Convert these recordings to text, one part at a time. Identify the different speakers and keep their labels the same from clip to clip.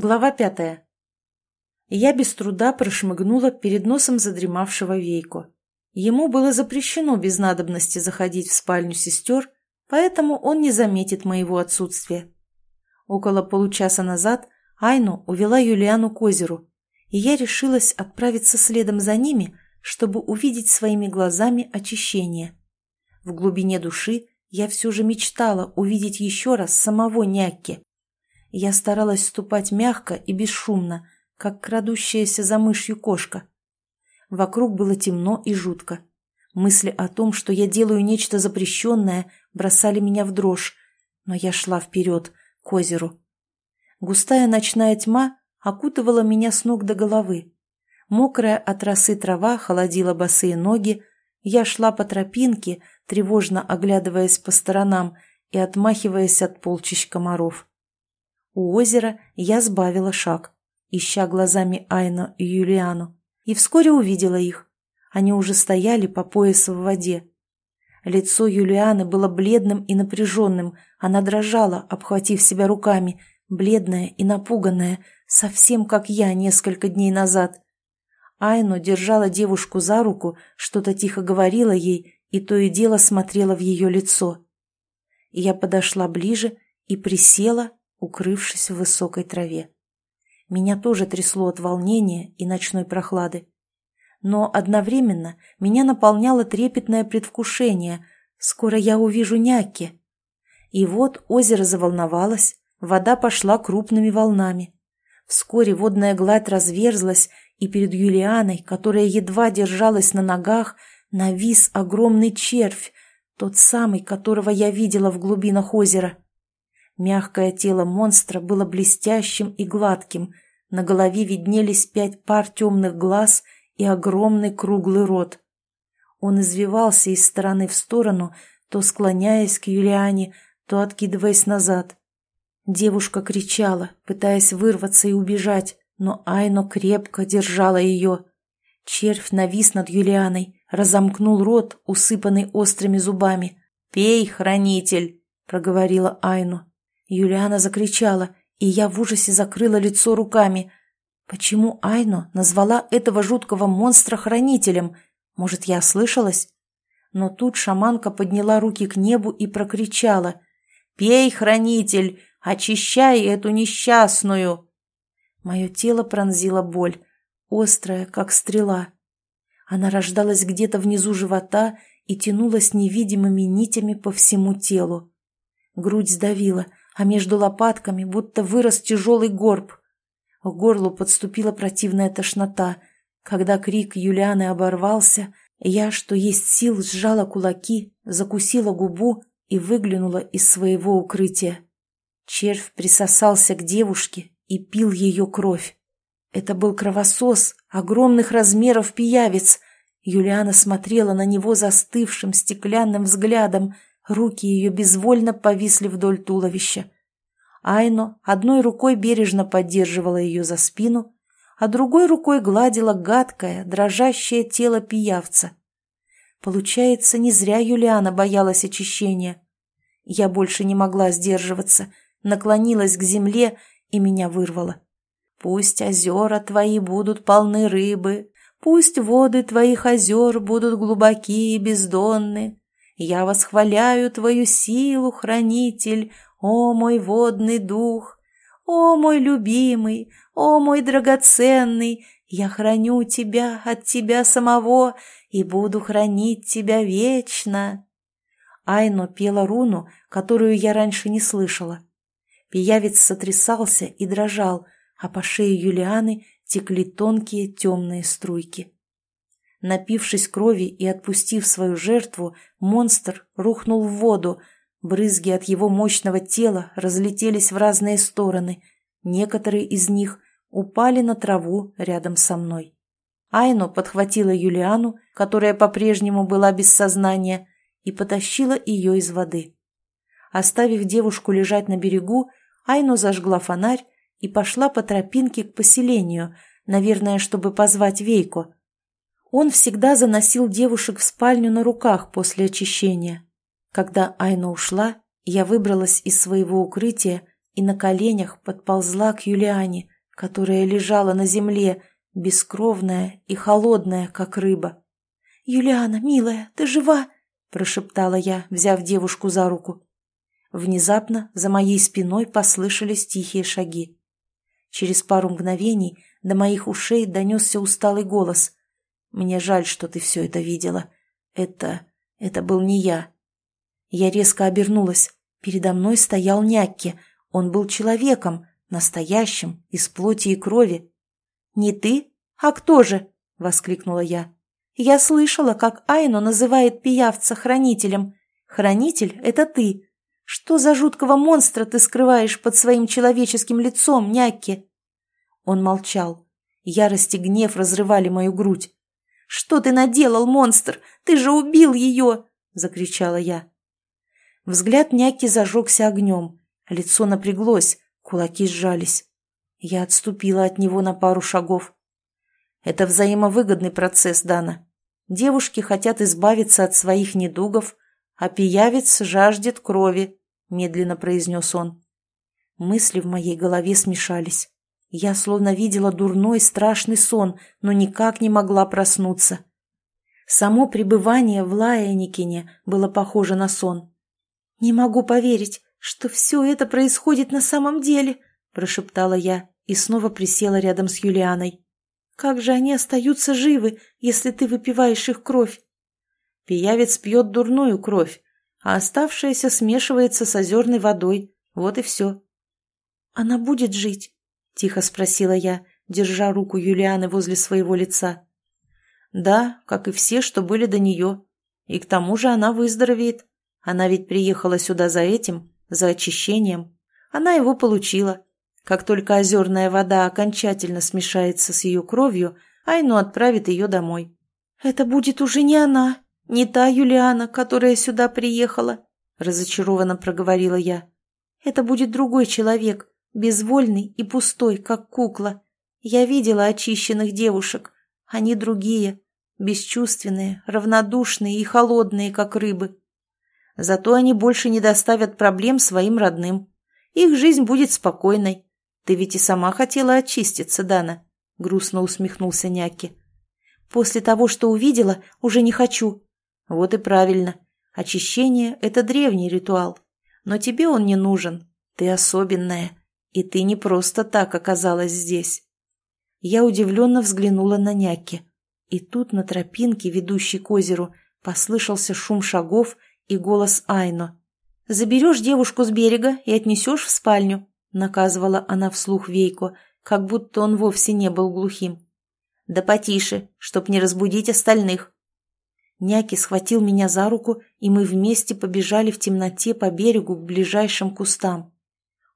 Speaker 1: Глава пятая. Я без труда прошмыгнула перед носом задремавшего Вейку. Ему было запрещено без надобности заходить в спальню сестер, поэтому он не заметит моего отсутствия. Около получаса назад Айну увела Юлиану к озеру, и я решилась отправиться следом за ними, чтобы увидеть своими глазами очищение. В глубине души я все же мечтала увидеть еще раз самого Някки, я старалась ступать мягко и бесшумно, как крадущаяся за мышью кошка. Вокруг было темно и жутко. Мысли о том, что я делаю нечто запрещенное, бросали меня в дрожь, но я шла вперед, к озеру. Густая ночная тьма окутывала меня с ног до головы. Мокрая от росы трава холодила босые ноги, я шла по тропинке, тревожно оглядываясь по сторонам и отмахиваясь от полчищ комаров. У озера я сбавила шаг, ища глазами Айна и Юлиану, и вскоре увидела их. Они уже стояли по пояс в воде. Лицо Юлианы было бледным и напряженным, она дрожала, обхватив себя руками, бледная и напуганная, совсем как я несколько дней назад. Айну держала девушку за руку, что-то тихо говорила ей и то и дело смотрела в ее лицо. Я подошла ближе и присела, укрывшись в высокой траве. Меня тоже трясло от волнения и ночной прохлады. Но одновременно меня наполняло трепетное предвкушение. Скоро я увижу няки. И вот озеро заволновалось, вода пошла крупными волнами. Вскоре водная гладь разверзлась, и перед Юлианой, которая едва держалась на ногах, навис огромный червь, тот самый, которого я видела в глубинах озера. Мягкое тело монстра было блестящим и гладким, на голове виднелись пять пар темных глаз и огромный круглый рот. Он извивался из стороны в сторону, то склоняясь к Юлиане, то откидываясь назад. Девушка кричала, пытаясь вырваться и убежать, но Айно крепко держала ее. Червь навис над Юлианой, разомкнул рот, усыпанный острыми зубами. «Пей, хранитель!» — проговорила Айну. Юлиана закричала, и я в ужасе закрыла лицо руками. Почему Айно назвала этого жуткого монстра хранителем? Может, я ослышалась? Но тут шаманка подняла руки к небу и прокричала. «Пей, хранитель! Очищай эту несчастную!» Мое тело пронзила боль, острая, как стрела. Она рождалась где-то внизу живота и тянулась невидимыми нитями по всему телу. Грудь сдавила, а между лопатками будто вырос тяжелый горб. К горлу подступила противная тошнота. Когда крик Юлианы оборвался, я, что есть сил, сжала кулаки, закусила губу и выглянула из своего укрытия. Червь присосался к девушке и пил ее кровь. Это был кровосос, огромных размеров пиявец. Юлиана смотрела на него застывшим стеклянным взглядом — Руки ее безвольно повисли вдоль туловища. Айно одной рукой бережно поддерживала ее за спину, а другой рукой гладила гадкое, дрожащее тело пиявца. Получается, не зря Юлиана боялась очищения. Я больше не могла сдерживаться, наклонилась к земле и меня вырвало. «Пусть озера твои будут полны рыбы, пусть воды твоих озер будут глубокие и бездонны, я восхваляю твою силу, хранитель, о мой водный дух, о мой любимый, о мой драгоценный, я храню тебя от тебя самого и буду хранить тебя вечно. Айно пела руну, которую я раньше не слышала. Пиявец сотрясался и дрожал, а по шее Юлианы текли тонкие темные струйки. Напившись крови и отпустив свою жертву, монстр рухнул в воду. Брызги от его мощного тела разлетелись в разные стороны. Некоторые из них упали на траву рядом со мной. Айно подхватила Юлиану, которая по-прежнему была без сознания, и потащила ее из воды. Оставив девушку лежать на берегу, Айно зажгла фонарь и пошла по тропинке к поселению, наверное, чтобы позвать Вейко – он всегда заносил девушек в спальню на руках после очищения. Когда Айна ушла, я выбралась из своего укрытия и на коленях подползла к Юлиане, которая лежала на земле, бескровная и холодная, как рыба. «Юлиана, милая, ты жива?» – прошептала я, взяв девушку за руку. Внезапно за моей спиной послышались тихие шаги. Через пару мгновений до моих ушей донесся усталый голос. «Мне жаль, что ты все это видела. Это... это был не я». Я резко обернулась. Передо мной стоял Някки. Он был человеком, настоящим, из плоти и крови. «Не ты? А кто же?» — воскликнула я. «Я слышала, как Айно называет пиявца хранителем. Хранитель — это ты. Что за жуткого монстра ты скрываешь под своим человеческим лицом, Някки?» Он молчал. Ярость и гнев разрывали мою грудь. «Что ты наделал, монстр? Ты же убил ее!» — закричала я. Взгляд Няки зажегся огнем. Лицо напряглось, кулаки сжались. Я отступила от него на пару шагов. Это взаимовыгодный процесс, Дана. Девушки хотят избавиться от своих недугов, а пиявец жаждет крови, медленно произнес он. Мысли в моей голове смешались. Я словно видела дурной, страшный сон, но никак не могла проснуться. Само пребывание в Лаяникине было похоже на сон. «Не могу поверить, что все это происходит на самом деле», – прошептала я и снова присела рядом с Юлианой. «Как же они остаются живы, если ты выпиваешь их кровь?» Пиявец пьет дурную кровь, а оставшаяся смешивается с озерной водой. Вот и все. «Она будет жить?» – тихо спросила я, держа руку Юлианы возле своего лица. «Да, как и все, что были до нее. И к тому же она выздоровеет. Она ведь приехала сюда за этим, за очищением. Она его получила. Как только озерная вода окончательно смешается с ее кровью, Айну отправит ее домой. «Это будет уже не она, не та Юлиана, которая сюда приехала», – разочарованно проговорила я. «Это будет другой человек, безвольный и пустой, как кукла. Я видела очищенных девушек. Они другие, бесчувственные, равнодушные и холодные, как рыбы. Зато они больше не доставят проблем своим родным. Их жизнь будет спокойной. Ты ведь и сама хотела очиститься, Дана, — грустно усмехнулся Няки. После того, что увидела, уже не хочу. Вот и правильно. Очищение — это древний ритуал. Но тебе он не нужен. Ты особенная. И ты не просто так оказалась здесь. Я удивленно взглянула на Няки. И тут на тропинке, ведущей к озеру, послышался шум шагов и голос Айно. «Заберешь девушку с берега и отнесешь в спальню», — наказывала она вслух Вейко, как будто он вовсе не был глухим. «Да потише, чтоб не разбудить остальных». Няки схватил меня за руку, и мы вместе побежали в темноте по берегу к ближайшим кустам.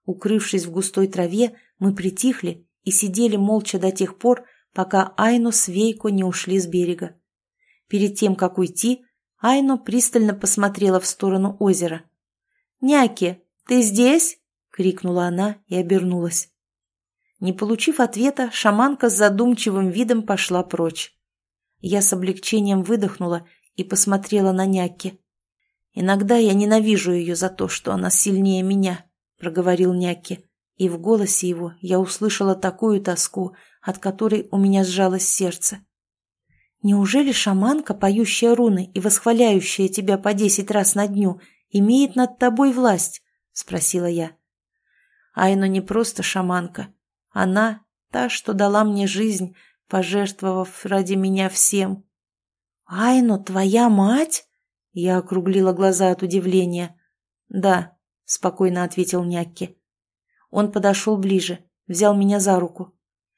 Speaker 1: Укрывшись в густой траве, мы притихли и сидели молча до тех пор, пока Айно с Вейко не ушли с берега. Перед тем, как уйти, Айно пристально посмотрела в сторону озера. «Няки, ты здесь?» — крикнула она и обернулась. Не получив ответа, шаманка с задумчивым видом пошла прочь. Я с облегчением выдохнула и посмотрела на Няки. «Иногда я ненавижу ее за то, что она сильнее меня», — проговорил Няки, и в голосе его я услышала такую тоску, от которой у меня сжалось сердце. Неужели шаманка, поющая руны и восхваляющая тебя по десять раз на дню, имеет над тобой власть? — спросила я. Айно не просто шаманка. Она — та, что дала мне жизнь, пожертвовав ради меня всем. «Айно, твоя мать?» Я округлила глаза от удивления. «Да», — спокойно ответил Някки. Он подошел ближе, взял меня за руку.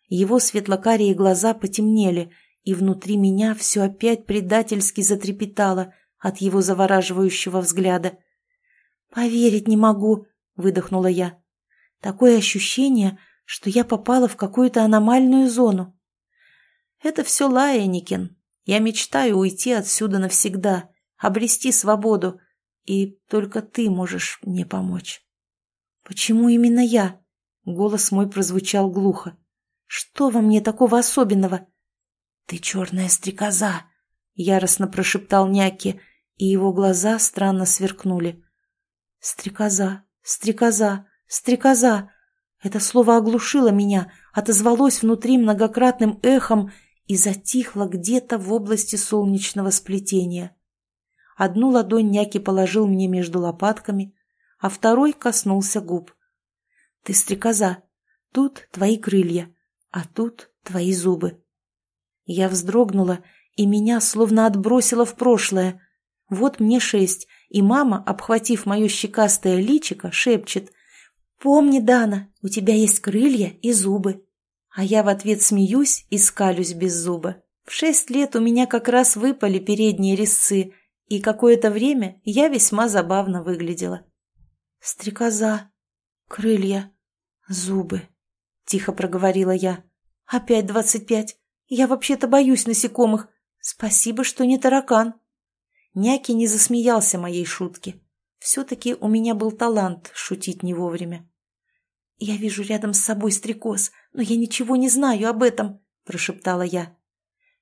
Speaker 1: Его светлокарие глаза потемнели — и внутри меня все опять предательски затрепетало от его завораживающего взгляда. «Поверить не могу», — выдохнула я. «Такое ощущение, что я попала в какую-то аномальную зону». «Это все Лаяникин. Я мечтаю уйти отсюда навсегда, обрести свободу, и только ты можешь мне помочь». «Почему именно я?» — голос мой прозвучал глухо. «Что во мне такого особенного?» «Ты черная стрекоза!» — яростно прошептал Няки, и его глаза странно сверкнули. «Стрекоза, стрекоза, Стрекоза! Это слово оглушило меня, отозвалось внутри многократным эхом и затихло где-то в области солнечного сплетения. Одну ладонь няки положил мне между лопатками, а второй коснулся губ. «Ты стрекоза. Тут твои крылья, а тут твои зубы». Я вздрогнула, и меня словно отбросило в прошлое. Вот мне шесть, и мама, обхватив мое щекастое личико, шепчет «Помни, Дана, у тебя есть крылья и зубы». А я в ответ смеюсь и скалюсь без зуба. В шесть лет у меня как раз выпали передние резцы, и какое-то время я весьма забавно выглядела. «Стрекоза, крылья, зубы», — тихо проговорила я. «Опять двадцать пять. Я вообще-то боюсь насекомых. Спасибо, что не таракан». Няки не засмеялся моей шутке. Все-таки у меня был талант шутить не вовремя. «Я вижу рядом с собой стрекоз, но я ничего не знаю об этом», – прошептала я.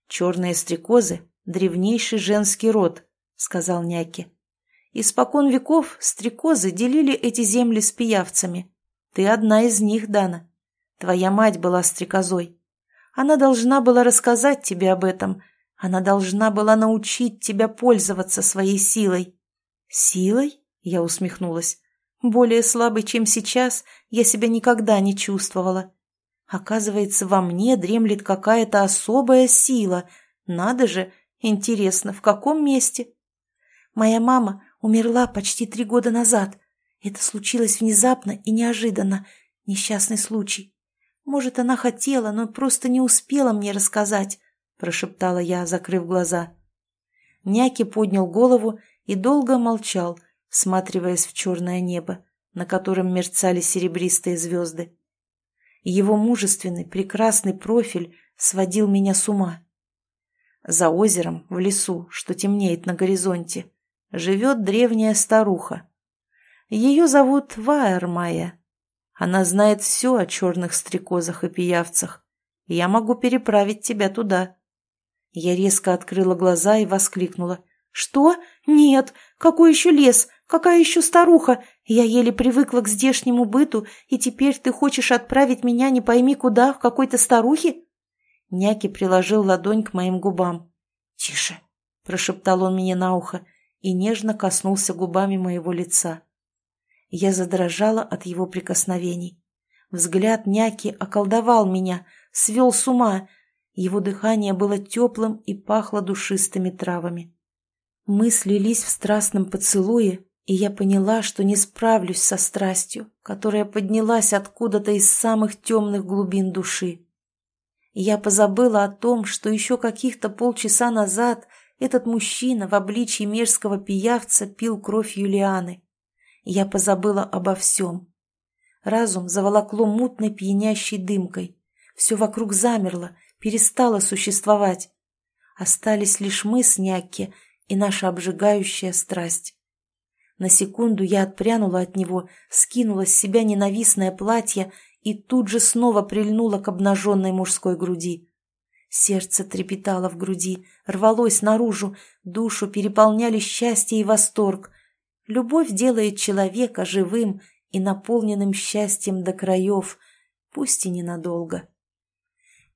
Speaker 1: «Черные стрекозы – древнейший женский род», – сказал Няки. «Испокон веков стрекозы делили эти земли с пиявцами. Ты одна из них, Дана. Твоя мать была стрекозой. Она должна была рассказать тебе об этом. Она должна была научить тебя пользоваться своей силой». «Силой?» Я усмехнулась. Более слабой, чем сейчас, я себя никогда не чувствовала. Оказывается, во мне дремлет какая-то особая сила. Надо же, интересно, в каком месте? Моя мама умерла почти три года назад. Это случилось внезапно и неожиданно. Несчастный случай. Может, она хотела, но просто не успела мне рассказать, прошептала я, закрыв глаза. Няки поднял голову и долго молчал, всматриваясь в черное небо, на котором мерцали серебристые звезды. Его мужественный, прекрасный профиль сводил меня с ума. За озером, в лесу, что темнеет на горизонте, живет древняя старуха. Ее зовут Ваермая. Она знает все о черных стрекозах и пиявцах. Я могу переправить тебя туда. Я резко открыла глаза и воскликнула. «Что? Нет! Какой еще лес? Какая еще старуха? Я еле привыкла к здешнему быту, и теперь ты хочешь отправить меня не пойми куда, в какой-то старухе?» Няки приложил ладонь к моим губам. «Тише!» – прошептал он мне на ухо и нежно коснулся губами моего лица. Я задрожала от его прикосновений. Взгляд няки околдовал меня, свел с ума. Его дыхание было теплым и пахло душистыми травами. Мы слились в страстном поцелуе, и я поняла, что не справлюсь со страстью, которая поднялась откуда-то из самых темных глубин души. Я позабыла о том, что еще каких-то полчаса назад этот мужчина в обличии мерзкого пиявца пил кровь Юлианы. Я позабыла обо всем. Разум заволокло мутной пьянящей дымкой. Все вокруг замерло, перестало существовать. Остались лишь мы с Някки и наша обжигающая страсть. На секунду я отпрянула от него, скинула с себя ненавистное платье и тут же снова прильнула к обнаженной мужской груди. Сердце трепетало в груди, рвалось наружу, душу переполняли счастье и восторг. Любовь делает человека живым и наполненным счастьем до краев, пусть и ненадолго.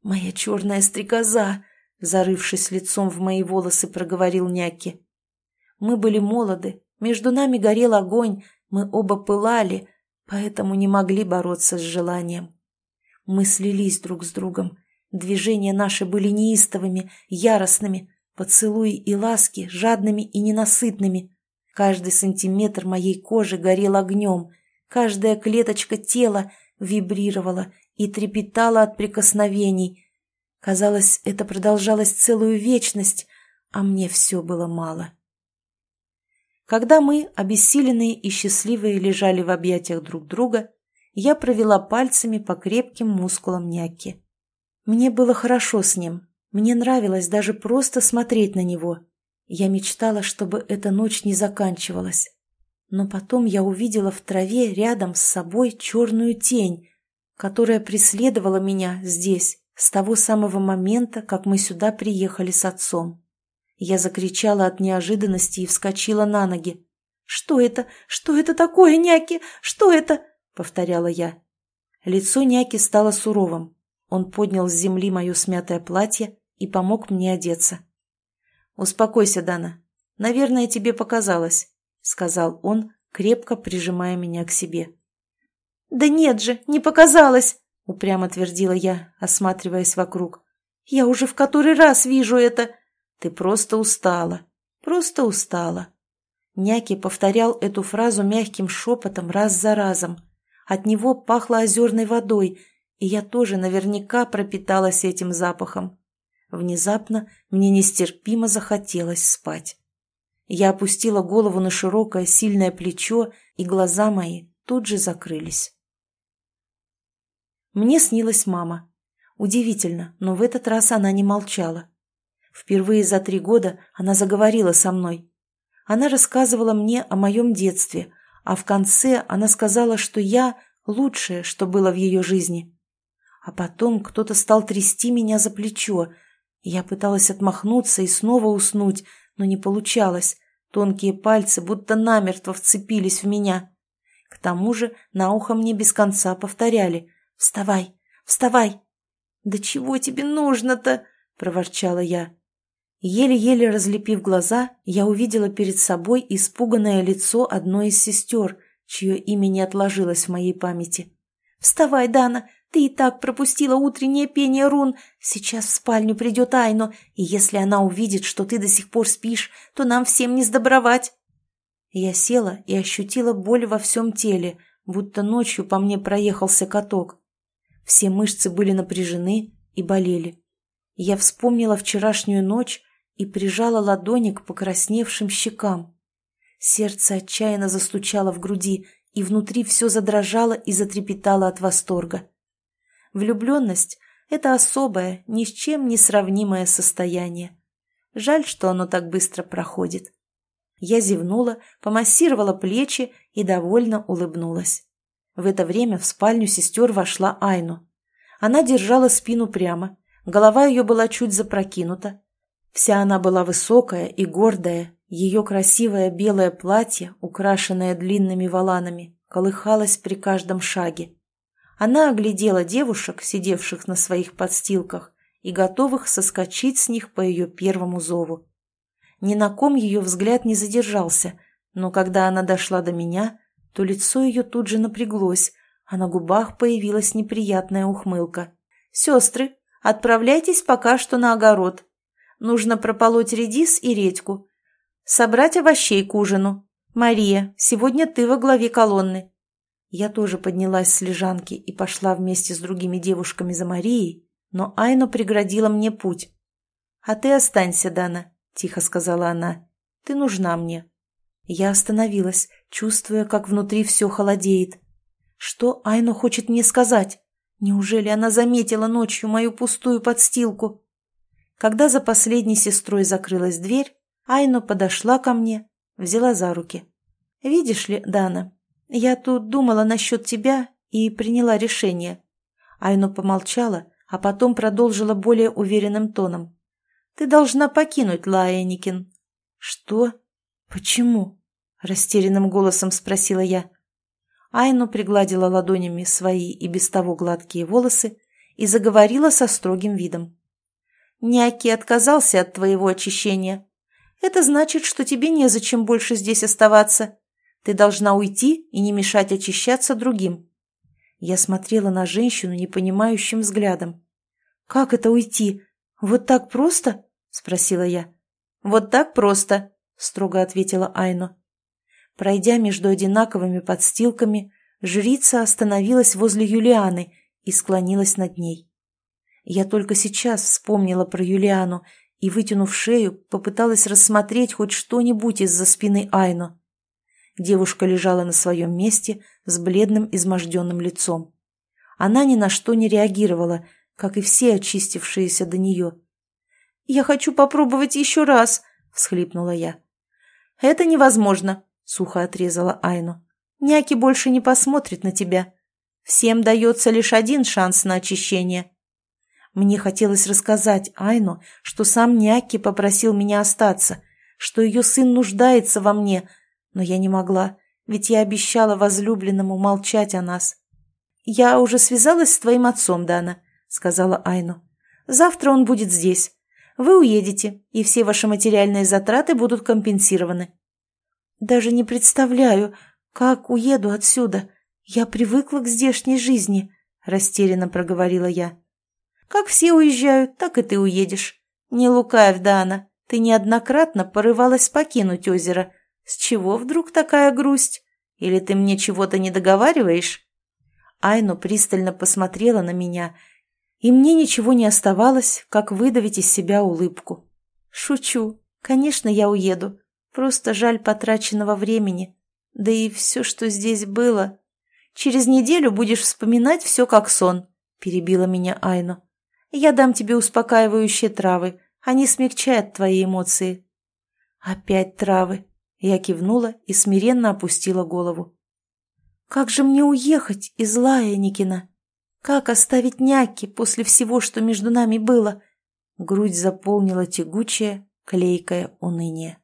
Speaker 1: «Моя черная стрекоза!» — зарывшись лицом в мои волосы, проговорил Няки. «Мы были молоды, между нами горел огонь, мы оба пылали, поэтому не могли бороться с желанием. Мы слились друг с другом. Движения наши были неистовыми, яростными, поцелуи и ласки жадными и ненасытными. Каждый сантиметр моей кожи горел огнем, каждая клеточка тела вибрировала и трепетала от прикосновений. Казалось, это продолжалось целую вечность, а мне все было мало. Когда мы, обессиленные и счастливые, лежали в объятиях друг друга, я провела пальцами по крепким мускулам няки. Мне было хорошо с ним. Мне нравилось даже просто смотреть на него. Я мечтала, чтобы эта ночь не заканчивалась. Но потом я увидела в траве рядом с собой черную тень, которая преследовала меня здесь с того самого момента, как мы сюда приехали с отцом. Я закричала от неожиданности и вскочила на ноги. «Что это? Что это такое, няки? Что это?» повторяла я. Лицо няки стало суровым. Он поднял с земли мое смятое платье и помог мне одеться. «Успокойся, Дана. Наверное, тебе показалось», — сказал он, крепко прижимая меня к себе. «Да нет же, не показалось!» — упрямо твердила я, осматриваясь вокруг. «Я уже в который раз вижу это!» «Ты просто устала, просто устала!» Няки повторял эту фразу мягким шепотом раз за разом. От него пахло озерной водой, и я тоже наверняка пропиталась этим запахом. Внезапно мне нестерпимо захотелось спать. Я опустила голову на широкое, сильное плечо, и глаза мои тут же закрылись. Мне снилась мама. Удивительно, но в этот раз она не молчала. Впервые за три года она заговорила со мной. Она рассказывала мне о моем детстве, а в конце она сказала, что я лучшее, что было в ее жизни. А потом кто-то стал трясти меня за плечо, я пыталась отмахнуться и снова уснуть, но не получалось. Тонкие пальцы будто намертво вцепились в меня. К тому же на ухо мне без конца повторяли «Вставай! Вставай!» «Да чего тебе нужно-то?» – проворчала я. Еле-еле разлепив глаза, я увидела перед собой испуганное лицо одной из сестер, чье имя не отложилось в моей памяти. «Вставай, Дана! Ты и так пропустила утреннее пение рун. Сейчас в спальню придет Айно, и если она увидит, что ты до сих пор спишь, то нам всем не сдобровать. Я села и ощутила боль во всем теле, будто ночью по мне проехался каток. Все мышцы были напряжены и болели. Я вспомнила вчерашнюю ночь и прижала ладони к покрасневшим щекам. Сердце отчаянно застучало в груди, и внутри все задрожало и затрепетало от восторга. Влюбленность – это особое, ни с чем не сравнимое состояние. Жаль, что оно так быстро проходит. Я зевнула, помассировала плечи и довольно улыбнулась. В это время в спальню сестер вошла Айну. Она держала спину прямо, голова ее была чуть запрокинута. Вся она была высокая и гордая, ее красивое белое платье, украшенное длинными воланами, колыхалось при каждом шаге. Она оглядела девушек, сидевших на своих подстилках, и готовых соскочить с них по ее первому зову. Ни на ком ее взгляд не задержался, но когда она дошла до меня, то лицо ее тут же напряглось, а на губах появилась неприятная ухмылка. «Сестры, отправляйтесь пока что на огород. Нужно прополоть редис и редьку. Собрать овощей к ужину. Мария, сегодня ты во главе колонны. Я тоже поднялась с лежанки и пошла вместе с другими девушками за Марией, но Айно преградила мне путь. «А ты останься, Дана», — тихо сказала она. «Ты нужна мне». Я остановилась, чувствуя, как внутри все холодеет. Что Айно хочет мне сказать? Неужели она заметила ночью мою пустую подстилку? Когда за последней сестрой закрылась дверь, Айно подошла ко мне, взяла за руки. «Видишь ли, Дана, «Я тут думала насчет тебя и приняла решение». Айно помолчала, а потом продолжила более уверенным тоном. «Ты должна покинуть Лаэникин». «Что? Почему?» – растерянным голосом спросила я. Айно пригладила ладонями свои и без того гладкие волосы и заговорила со строгим видом. «Няки отказался от твоего очищения. Это значит, что тебе незачем больше здесь оставаться. Ты должна уйти и не мешать очищаться другим. Я смотрела на женщину непонимающим взглядом. «Как это уйти? Вот так просто?» – спросила я. «Вот так просто», – строго ответила Айно. Пройдя между одинаковыми подстилками, жрица остановилась возле Юлианы и склонилась над ней. Я только сейчас вспомнила про Юлиану и, вытянув шею, попыталась рассмотреть хоть что-нибудь из-за спины Айно. Девушка лежала на своем месте с бледным изможденным лицом. Она ни на что не реагировала, как и все очистившиеся до нее. «Я хочу попробовать еще раз», — всхлипнула я. «Это невозможно», — сухо отрезала Айну. «Няки больше не посмотрит на тебя. Всем дается лишь один шанс на очищение». Мне хотелось рассказать Айну, что сам Няки попросил меня остаться, что ее сын нуждается во мне, но я не могла, ведь я обещала возлюбленному молчать о нас. «Я уже связалась с твоим отцом, Дана», — сказала Айну. «Завтра он будет здесь. Вы уедете, и все ваши материальные затраты будут компенсированы». «Даже не представляю, как уеду отсюда. Я привыкла к здешней жизни», — растерянно проговорила я. «Как все уезжают, так и ты уедешь. Не лукавь, Дана, ты неоднократно порывалась покинуть озеро. С чего вдруг такая грусть? Или ты мне чего-то не договариваешь?» Айну пристально посмотрела на меня, и мне ничего не оставалось, как выдавить из себя улыбку. «Шучу. Конечно, я уеду. Просто жаль потраченного времени. Да и все, что здесь было. Через неделю будешь вспоминать все как сон», — перебила меня Айну. «Я дам тебе успокаивающие травы. Они смягчают твои эмоции». «Опять травы», — я кивнула и смиренно опустила голову. Как же мне уехать из Лаяникина? Как оставить няки после всего, что между нами было? Грудь заполнила тягучее, клейкое уныние.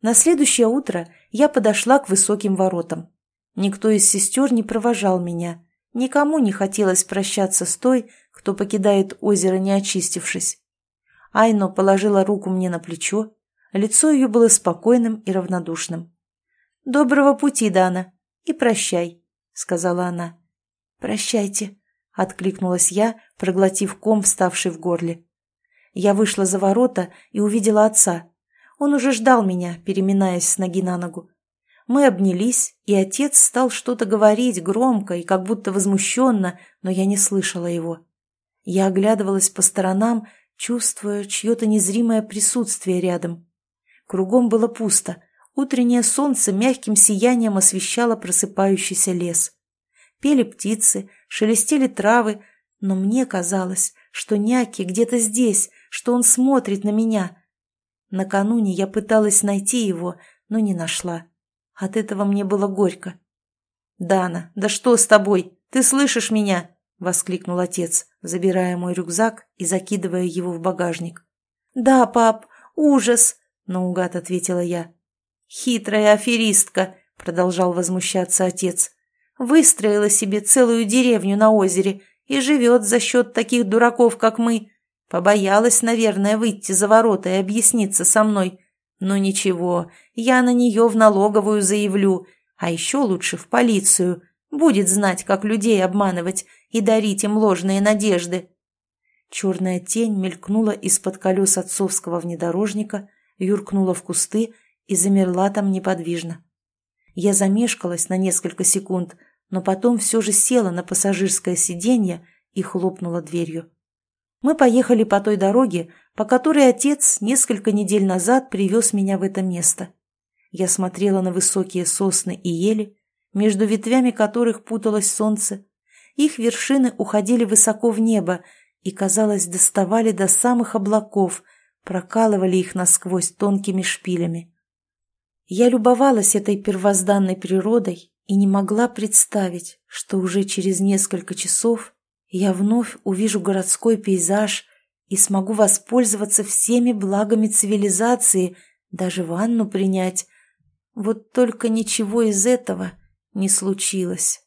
Speaker 1: На следующее утро я подошла к высоким воротам. Никто из сестер не провожал меня. Никому не хотелось прощаться с той, кто покидает озеро, не очистившись. Айно положила руку мне на плечо. Лицо ее было спокойным и равнодушным. «Доброго пути, Дана, и прощай», — сказала она. «Прощайте», — откликнулась я, проглотив ком, вставший в горле. Я вышла за ворота и увидела отца. Он уже ждал меня, переминаясь с ноги на ногу. Мы обнялись, и отец стал что-то говорить громко и как будто возмущенно, но я не слышала его. Я оглядывалась по сторонам, чувствуя чье-то незримое присутствие рядом. Кругом было пусто, Утреннее солнце мягким сиянием освещало просыпающийся лес. Пели птицы, шелестели травы, но мне казалось, что Няки где-то здесь, что он смотрит на меня. Накануне я пыталась найти его, но не нашла. От этого мне было горько. «Дана, да что с тобой? Ты слышишь меня?» — воскликнул отец, забирая мой рюкзак и закидывая его в багажник. «Да, пап, ужас!» — наугад ответила я. «Хитрая аферистка», — продолжал возмущаться отец. «Выстроила себе целую деревню на озере и живет за счет таких дураков, как мы. Побоялась, наверное, выйти за ворота и объясниться со мной. Но ничего, я на нее в налоговую заявлю, а еще лучше в полицию. Будет знать, как людей обманывать и дарить им ложные надежды». Черная тень мелькнула из-под колес отцовского внедорожника, юркнула в кусты и замерла там неподвижно. Я замешкалась на несколько секунд, но потом все же села на пассажирское сиденье и хлопнула дверью. Мы поехали по той дороге, по которой отец несколько недель назад привез меня в это место. Я смотрела на высокие сосны и ели, между ветвями которых путалось солнце. Их вершины уходили высоко в небо и, казалось, доставали до самых облаков, прокалывали их насквозь тонкими шпилями. Я любовалась этой первозданной природой и не могла представить, что уже через несколько часов я вновь увижу городской пейзаж и смогу воспользоваться всеми благами цивилизации, даже ванну принять. Вот только ничего из этого не случилось.